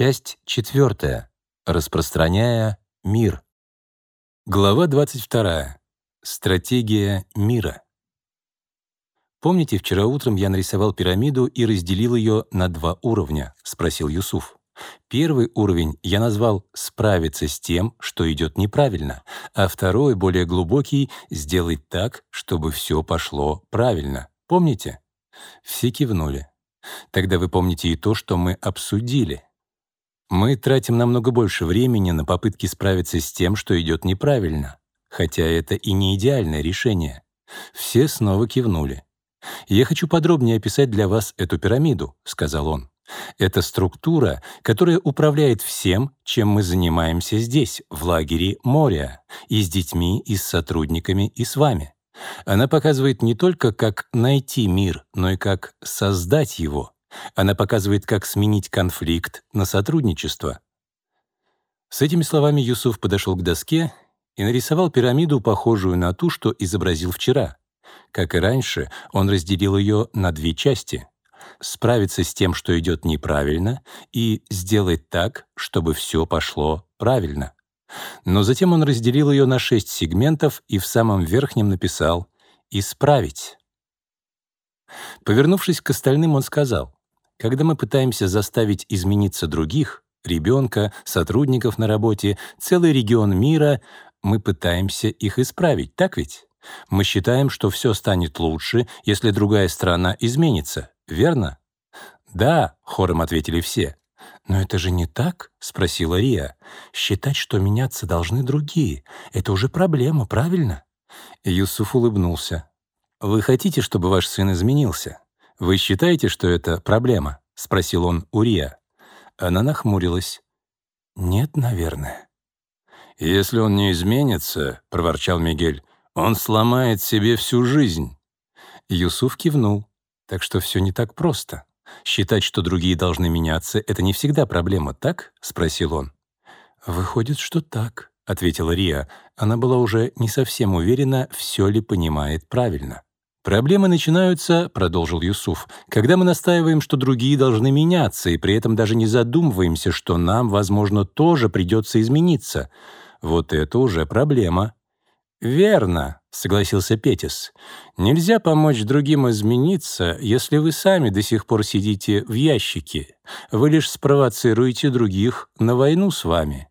Часть четвертая. Распространяя мир. Глава 22. Стратегия мира. «Помните, вчера утром я нарисовал пирамиду и разделил ее на два уровня?» — спросил Юсуф. Первый уровень я назвал «справиться с тем, что идет неправильно», а второй, более глубокий, «сделать так, чтобы все пошло правильно». Помните? Все кивнули. Тогда вы помните и то, что мы обсудили. Мы тратим намного больше времени на попытки справиться с тем, что идет неправильно, хотя это и не идеальное решение. Все снова кивнули. «Я хочу подробнее описать для вас эту пирамиду», — сказал он. «Это структура, которая управляет всем, чем мы занимаемся здесь, в лагере Моря, и с детьми, и с сотрудниками, и с вами. Она показывает не только, как найти мир, но и как создать его. Она показывает, как сменить конфликт на сотрудничество. С этими словами Юсуф подошел к доске и нарисовал пирамиду, похожую на ту, что изобразил вчера. Как и раньше, он разделил ее на две части — справиться с тем, что идет неправильно, и сделать так, чтобы все пошло правильно. Но затем он разделил ее на шесть сегментов и в самом верхнем написал «Исправить». Повернувшись к остальным, он сказал, «Когда мы пытаемся заставить измениться других, ребенка, сотрудников на работе, целый регион мира, мы пытаемся их исправить, так ведь? Мы считаем, что все станет лучше, если другая страна изменится, верно?» «Да», — хором ответили все. «Но это же не так?» — спросила Рия. «Считать, что меняться должны другие — это уже проблема, правильно?» Юсуф улыбнулся. «Вы хотите, чтобы ваш сын изменился? Вы считаете, что это проблема?» — спросил он у Рия. Она нахмурилась. «Нет, наверное». «Если он не изменится, — проворчал Мигель, — он сломает себе всю жизнь». Юсуф кивнул. «Так что все не так просто». Считать, что другие должны меняться, это не всегда проблема, так? спросил он. Выходит, что так, ответила Риа. Она была уже не совсем уверена, все ли понимает правильно. «Проблемы начинаются, — продолжил Юсуф, — когда мы настаиваем, что другие должны меняться, и при этом даже не задумываемся, что нам, возможно, тоже придется измениться. Вот это уже проблема. «Верно», — согласился Петис. «Нельзя помочь другим измениться, если вы сами до сих пор сидите в ящике. Вы лишь спровоцируете других на войну с вами».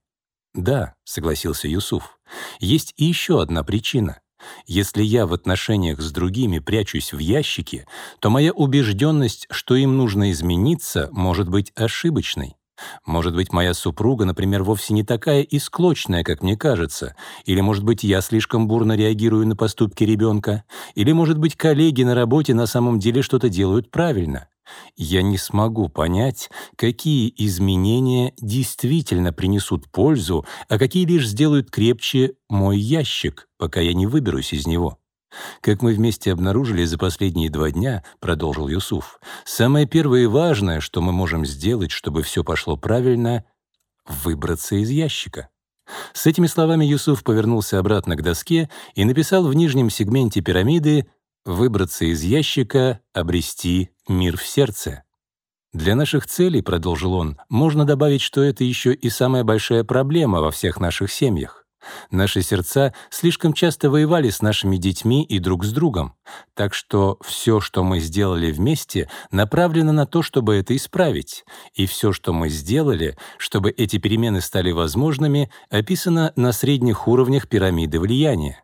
«Да», — согласился Юсуф. «Есть и еще одна причина. Если я в отношениях с другими прячусь в ящике, то моя убежденность, что им нужно измениться, может быть ошибочной. Может быть, моя супруга, например, вовсе не такая и как мне кажется. Или, может быть, я слишком бурно реагирую на поступки ребенка. Или, может быть, коллеги на работе на самом деле что-то делают правильно. Я не смогу понять, какие изменения действительно принесут пользу, а какие лишь сделают крепче мой ящик, пока я не выберусь из него. «Как мы вместе обнаружили за последние два дня», — продолжил Юсуф, «самое первое и важное, что мы можем сделать, чтобы все пошло правильно — выбраться из ящика». С этими словами Юсуф повернулся обратно к доске и написал в нижнем сегменте пирамиды «Выбраться из ящика, обрести мир в сердце». «Для наших целей, — продолжил он, — можно добавить, что это еще и самая большая проблема во всех наших семьях. Наши сердца слишком часто воевали с нашими детьми и друг с другом, так что все, что мы сделали вместе, направлено на то, чтобы это исправить, и все, что мы сделали, чтобы эти перемены стали возможными, описано на средних уровнях пирамиды влияния.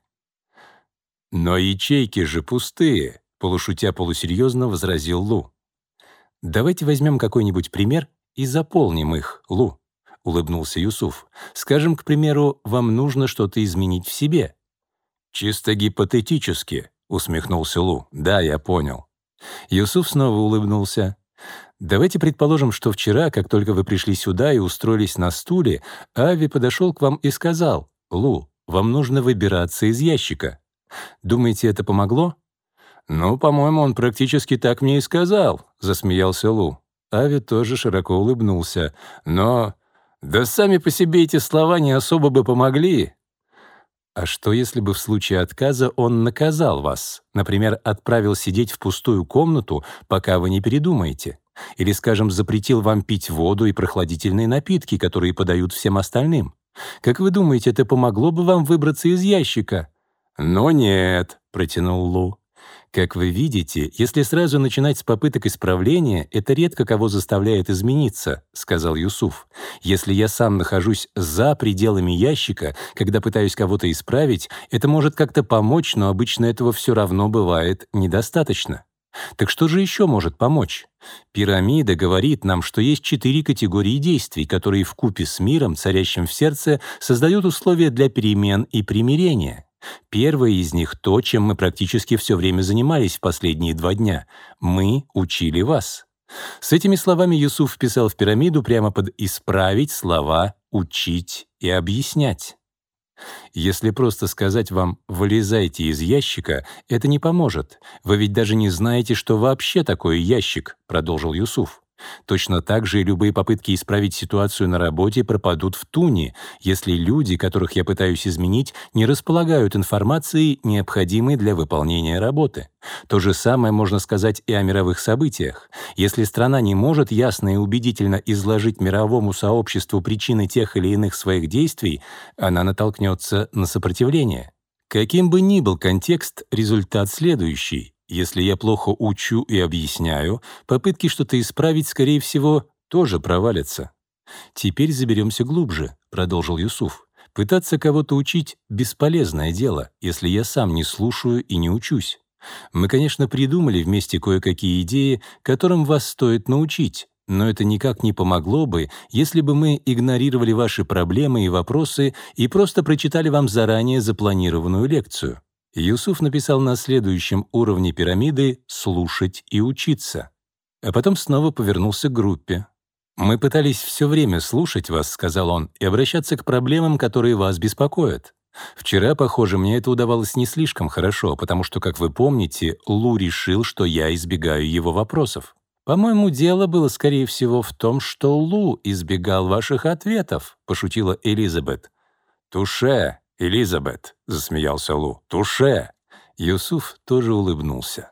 «Но ячейки же пустые», — полушутя полусерьезно возразил Лу. «Давайте возьмем какой-нибудь пример и заполним их, Лу», — улыбнулся Юсуф. «Скажем, к примеру, вам нужно что-то изменить в себе». «Чисто гипотетически», — усмехнулся Лу. «Да, я понял». Юсуф снова улыбнулся. «Давайте предположим, что вчера, как только вы пришли сюда и устроились на стуле, Ави подошел к вам и сказал, «Лу, вам нужно выбираться из ящика». Думаете, это помогло?» «Ну, по-моему, он практически так мне и сказал», — засмеялся Лу. Ави тоже широко улыбнулся. «Но да сами по себе эти слова не особо бы помогли. А что, если бы в случае отказа он наказал вас? Например, отправил сидеть в пустую комнату, пока вы не передумаете? Или, скажем, запретил вам пить воду и прохладительные напитки, которые подают всем остальным? Как вы думаете, это помогло бы вам выбраться из ящика? «Но нет», — протянул Лу. Как вы видите, если сразу начинать с попыток исправления, это редко кого заставляет измениться, сказал Юсуф. Если я сам нахожусь за пределами ящика, когда пытаюсь кого-то исправить, это может как-то помочь, но обычно этого все равно бывает недостаточно. Так что же еще может помочь? Пирамида говорит нам, что есть четыре категории действий, которые в купе с миром, царящим в сердце, создают условия для перемен и примирения. Первое из них — то, чем мы практически все время занимались в последние два дня. Мы учили вас. С этими словами Юсуф вписал в пирамиду прямо под «исправить» слова «учить» и «объяснять». Если просто сказать вам «вылезайте из ящика», это не поможет. Вы ведь даже не знаете, что вообще такое ящик, продолжил Юсуф. Точно так же и любые попытки исправить ситуацию на работе пропадут в туне, если люди, которых я пытаюсь изменить, не располагают информацией, необходимой для выполнения работы. То же самое можно сказать и о мировых событиях. Если страна не может ясно и убедительно изложить мировому сообществу причины тех или иных своих действий, она натолкнется на сопротивление. Каким бы ни был контекст, результат следующий. Если я плохо учу и объясняю, попытки что-то исправить, скорее всего, тоже провалятся. «Теперь заберемся глубже», — продолжил Юсуф. «Пытаться кого-то учить — бесполезное дело, если я сам не слушаю и не учусь. Мы, конечно, придумали вместе кое-какие идеи, которым вас стоит научить, но это никак не помогло бы, если бы мы игнорировали ваши проблемы и вопросы и просто прочитали вам заранее запланированную лекцию. Юсуф написал на следующем уровне пирамиды «слушать и учиться», а потом снова повернулся к группе. «Мы пытались все время слушать вас», — сказал он, «и обращаться к проблемам, которые вас беспокоят. Вчера, похоже, мне это удавалось не слишком хорошо, потому что, как вы помните, Лу решил, что я избегаю его вопросов. «По-моему, дело было, скорее всего, в том, что Лу избегал ваших ответов», — пошутила Элизабет. «Туше!» «Элизабет», — засмеялся Лу, — «туше». Юсуф тоже улыбнулся.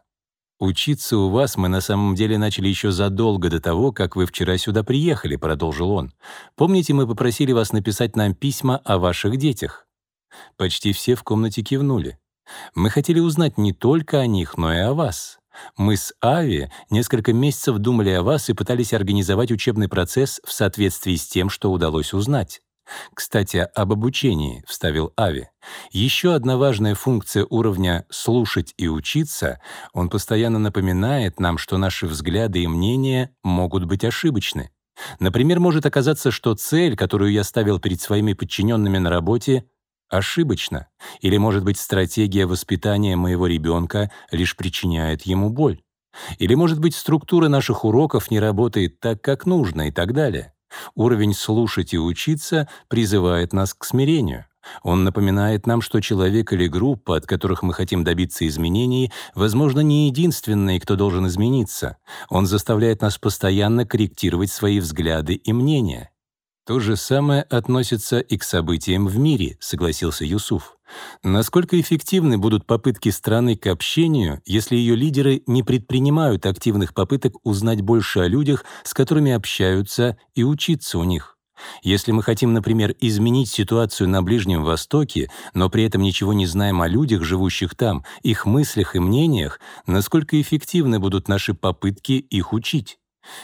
«Учиться у вас мы на самом деле начали еще задолго до того, как вы вчера сюда приехали», — продолжил он. «Помните, мы попросили вас написать нам письма о ваших детях?» Почти все в комнате кивнули. «Мы хотели узнать не только о них, но и о вас. Мы с Ави несколько месяцев думали о вас и пытались организовать учебный процесс в соответствии с тем, что удалось узнать. Кстати, об обучении, вставил Ави. Еще одна важная функция уровня «слушать и учиться» — он постоянно напоминает нам, что наши взгляды и мнения могут быть ошибочны. Например, может оказаться, что цель, которую я ставил перед своими подчиненными на работе, ошибочна. Или, может быть, стратегия воспитания моего ребенка лишь причиняет ему боль. Или, может быть, структура наших уроков не работает так, как нужно и так далее. Уровень «слушать и учиться» призывает нас к смирению. Он напоминает нам, что человек или группа, от которых мы хотим добиться изменений, возможно, не единственные, кто должен измениться. Он заставляет нас постоянно корректировать свои взгляды и мнения. То же самое относится и к событиям в мире, согласился Юсуф. Насколько эффективны будут попытки страны к общению, если ее лидеры не предпринимают активных попыток узнать больше о людях, с которыми общаются, и учиться у них? Если мы хотим, например, изменить ситуацию на Ближнем Востоке, но при этом ничего не знаем о людях, живущих там, их мыслях и мнениях, насколько эффективны будут наши попытки их учить?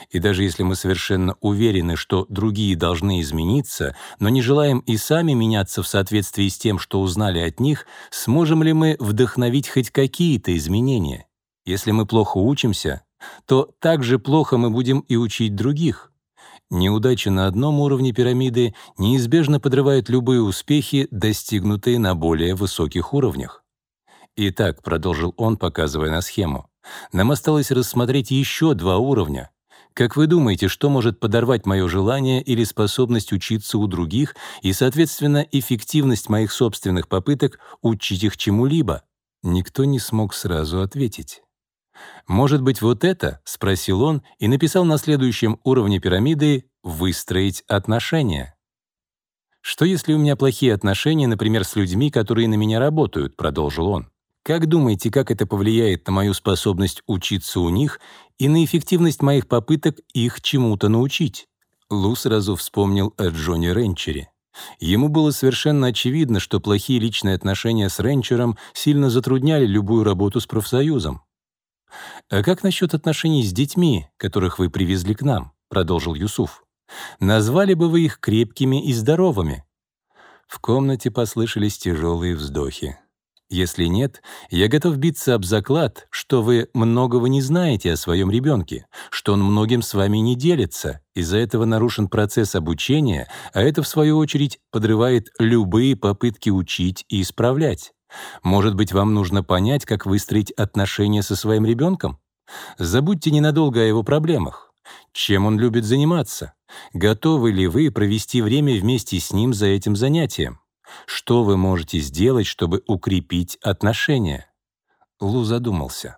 И даже если мы совершенно уверены, что другие должны измениться, но не желаем и сами меняться в соответствии с тем, что узнали от них, сможем ли мы вдохновить хоть какие-то изменения? Если мы плохо учимся, то так же плохо мы будем и учить других. Неудачи на одном уровне пирамиды неизбежно подрывают любые успехи, достигнутые на более высоких уровнях. Итак, продолжил он, показывая на схему, нам осталось рассмотреть еще два уровня — как вы думаете, что может подорвать мое желание или способность учиться у других и, соответственно, эффективность моих собственных попыток учить их чему-либо? Никто не смог сразу ответить. «Может быть, вот это?» — спросил он и написал на следующем уровне пирамиды «выстроить отношения». «Что если у меня плохие отношения, например, с людьми, которые на меня работают?» — продолжил он. «Как думаете, как это повлияет на мою способность учиться у них и на эффективность моих попыток их чему-то научить?» Лу сразу вспомнил о Джонни Ренчере. Ему было совершенно очевидно, что плохие личные отношения с Ренчером сильно затрудняли любую работу с профсоюзом. «А как насчет отношений с детьми, которых вы привезли к нам?» — продолжил Юсуф. «Назвали бы вы их крепкими и здоровыми?» В комнате послышались тяжелые вздохи. Если нет, я готов биться об заклад, что вы многого не знаете о своем ребенке, что он многим с вами не делится, из-за этого нарушен процесс обучения, а это, в свою очередь, подрывает любые попытки учить и исправлять. Может быть, вам нужно понять, как выстроить отношения со своим ребенком? Забудьте ненадолго о его проблемах. Чем он любит заниматься? Готовы ли вы провести время вместе с ним за этим занятием? Что вы можете сделать, чтобы укрепить отношения? Лу задумался.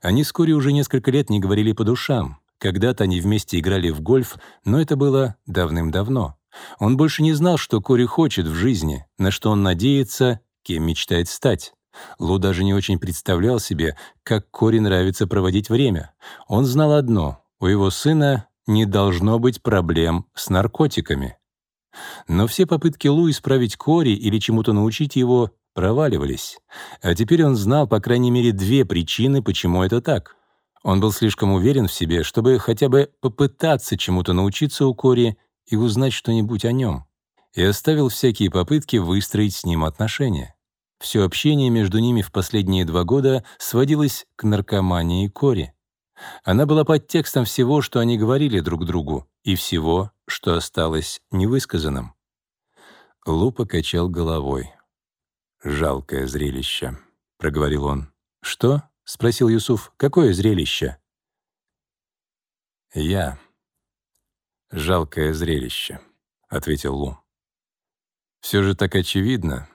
Они вскоре уже несколько лет не говорили по душам. Когда-то они вместе играли в гольф, но это было давным-давно. Он больше не знал, что Кори хочет в жизни, на что он надеется, кем мечтает стать. Лу даже не очень представлял себе, как Кори нравится проводить время. Он знал одно — у его сына не должно быть проблем с наркотиками. Но все попытки Лу исправить Кори или чему-то научить его проваливались. А теперь он знал, по крайней мере, две причины, почему это так. Он был слишком уверен в себе, чтобы хотя бы попытаться чему-то научиться у Кори и узнать что-нибудь о нем. И оставил всякие попытки выстроить с ним отношения. Все общение между ними в последние два года сводилось к наркомании Кори. Она была под текстом всего, что они говорили друг другу, и всего, что осталось невысказанным. Лу покачал головой. «Жалкое зрелище», — проговорил он. «Что?» — спросил Юсуф. «Какое зрелище?» «Я. Жалкое зрелище», — ответил Лу. «Все же так очевидно.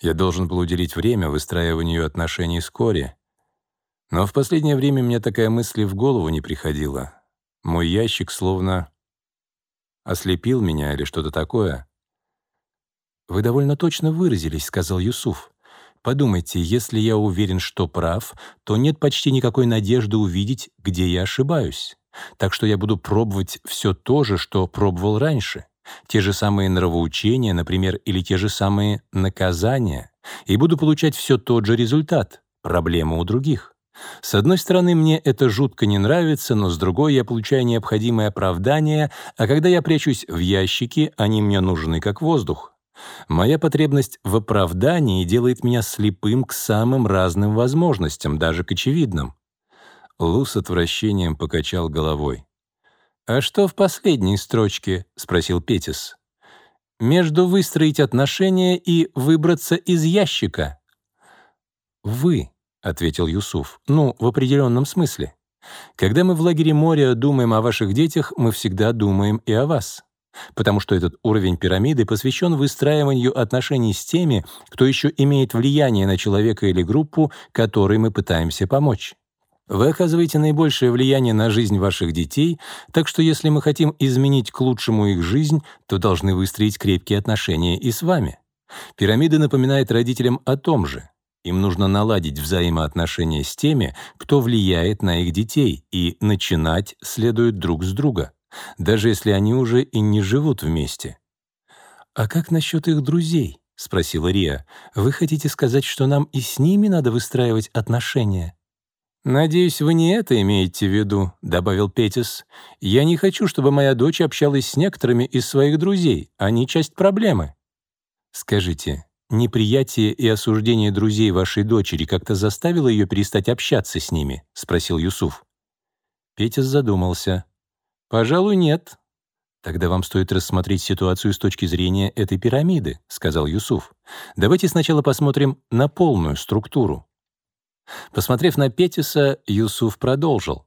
Я должен был уделить время выстраиванию отношений с Кори, но в последнее время мне такая мысль в голову не приходила. Мой ящик словно ослепил меня или что-то такое. «Вы довольно точно выразились», — сказал Юсуф. «Подумайте, если я уверен, что прав, то нет почти никакой надежды увидеть, где я ошибаюсь. Так что я буду пробовать все то же, что пробовал раньше. Те же самые нравоучения, например, или те же самые наказания. И буду получать все тот же результат — проблема у других. С одной стороны, мне это жутко не нравится, но с другой я получаю необходимое оправдание, а когда я прячусь в ящике, они мне нужны как воздух. Моя потребность в оправдании делает меня слепым к самым разным возможностям, даже к очевидным. Лу с отвращением покачал головой. «А что в последней строчке?» — спросил Петис. «Между выстроить отношения и выбраться из ящика». «Вы», ответил Юсуф. «Ну, в определенном смысле. Когда мы в лагере моря думаем о ваших детях, мы всегда думаем и о вас. Потому что этот уровень пирамиды посвящен выстраиванию отношений с теми, кто еще имеет влияние на человека или группу, которой мы пытаемся помочь. Вы оказываете наибольшее влияние на жизнь ваших детей, так что если мы хотим изменить к лучшему их жизнь, то должны выстроить крепкие отношения и с вами. Пирамида напоминает родителям о том же. Им нужно наладить взаимоотношения с теми, кто влияет на их детей, и начинать следует друг с друга, даже если они уже и не живут вместе. «А как насчет их друзей?» — спросила Риа. «Вы хотите сказать, что нам и с ними надо выстраивать отношения?» «Надеюсь, вы не это имеете в виду», — добавил Петис. «Я не хочу, чтобы моя дочь общалась с некоторыми из своих друзей. Они часть проблемы». «Скажите, неприятие и осуждение друзей вашей дочери как-то заставило ее перестать общаться с ними?» — спросил Юсуф. Петя задумался. «Пожалуй, нет». «Тогда вам стоит рассмотреть ситуацию с точки зрения этой пирамиды», — сказал Юсуф. «Давайте сначала посмотрим на полную структуру». Посмотрев на Петиса, Юсуф продолжил.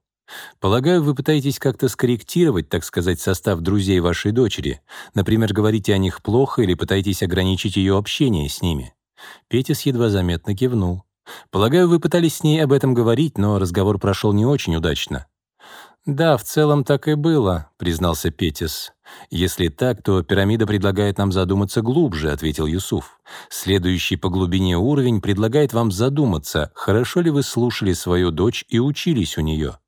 Полагаю, вы пытаетесь как-то скорректировать, так сказать, состав друзей вашей дочери. Например, говорите о них плохо или пытаетесь ограничить ее общение с ними. Петис едва заметно кивнул. Полагаю, вы пытались с ней об этом говорить, но разговор прошел не очень удачно. «Да, в целом так и было», — признался Петис. «Если так, то пирамида предлагает нам задуматься глубже», — ответил Юсуф. «Следующий по глубине уровень предлагает вам задуматься, хорошо ли вы слушали свою дочь и учились у нее.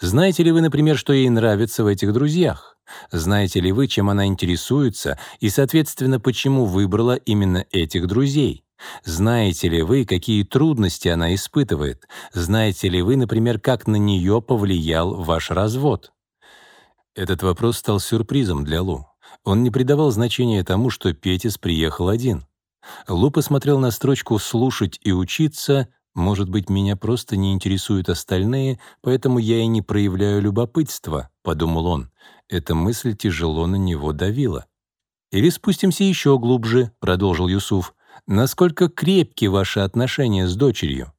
Знаете ли вы, например, что ей нравится в этих друзьях? Знаете ли вы, чем она интересуется и, соответственно, почему выбрала именно этих друзей? Знаете ли вы, какие трудности она испытывает? Знаете ли вы, например, как на нее повлиял ваш развод? Этот вопрос стал сюрпризом для Лу. Он не придавал значения тому, что Петис приехал один. Лу посмотрел на строчку «слушать и учиться», «Может быть, меня просто не интересуют остальные, поэтому я и не проявляю любопытства», — подумал он. Эта мысль тяжело на него давила. «Или спустимся еще глубже», — продолжил Юсуф насколько крепки ваши отношения с дочерью.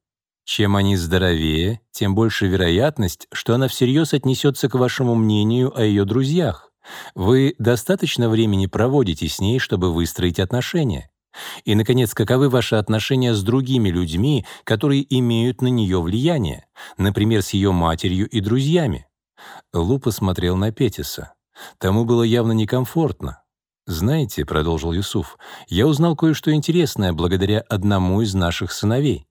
Чем они здоровее, тем больше вероятность, что она всерьез отнесется к вашему мнению о ее друзьях. Вы достаточно времени проводите с ней, чтобы выстроить отношения. И, наконец, каковы ваши отношения с другими людьми, которые имеют на нее влияние, например, с ее матерью и друзьями? Лу посмотрел на Петиса. Тому было явно некомфортно. «Знаете», — продолжил Юсуф, — «я узнал кое-что интересное благодаря одному из наших сыновей.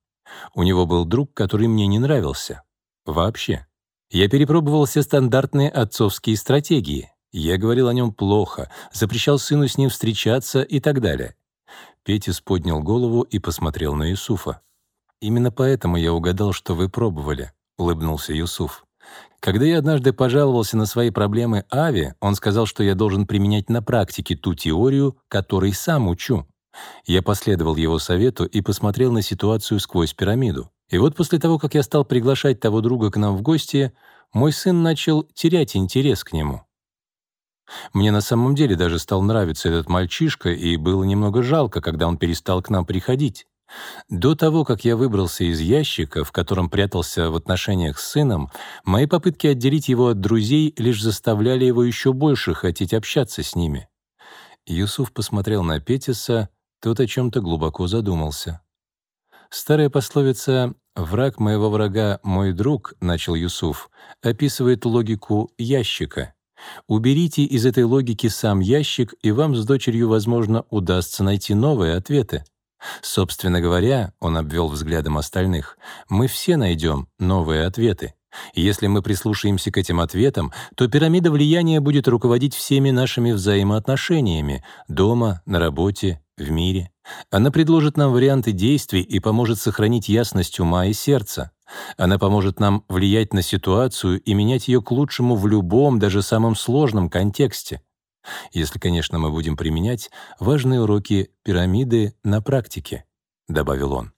У него был друг, который мне не нравился. Вообще. Я перепробовал все стандартные отцовские стратегии. Я говорил о нем плохо, запрещал сыну с ним встречаться и так далее». Петис поднял голову и посмотрел на Юсуфа. «Именно поэтому я угадал, что вы пробовали», — улыбнулся Юсуф. Когда я однажды пожаловался на свои проблемы Ави, он сказал, что я должен применять на практике ту теорию, которой сам учу. Я последовал его совету и посмотрел на ситуацию сквозь пирамиду. И вот после того, как я стал приглашать того друга к нам в гости, мой сын начал терять интерес к нему. Мне на самом деле даже стал нравиться этот мальчишка, и было немного жалко, когда он перестал к нам приходить. До того, как я выбрался из ящика, в котором прятался в отношениях с сыном, мои попытки отделить его от друзей лишь заставляли его еще больше хотеть общаться с ними. Юсуф посмотрел на Петиса, тот о чем-то глубоко задумался. Старая пословица «враг моего врага — мой друг», — начал Юсуф, описывает логику ящика. Уберите из этой логики сам ящик, и вам с дочерью, возможно, удастся найти новые ответы. Собственно говоря, он обвел взглядом остальных, мы все найдем новые ответы. Если мы прислушаемся к этим ответам, то пирамида влияния будет руководить всеми нашими взаимоотношениями — дома, на работе, в мире. Она предложит нам варианты действий и поможет сохранить ясность ума и сердца. Она поможет нам влиять на ситуацию и менять ее к лучшему в любом, даже самом сложном контексте если, конечно, мы будем применять важные уроки пирамиды на практике», — добавил он.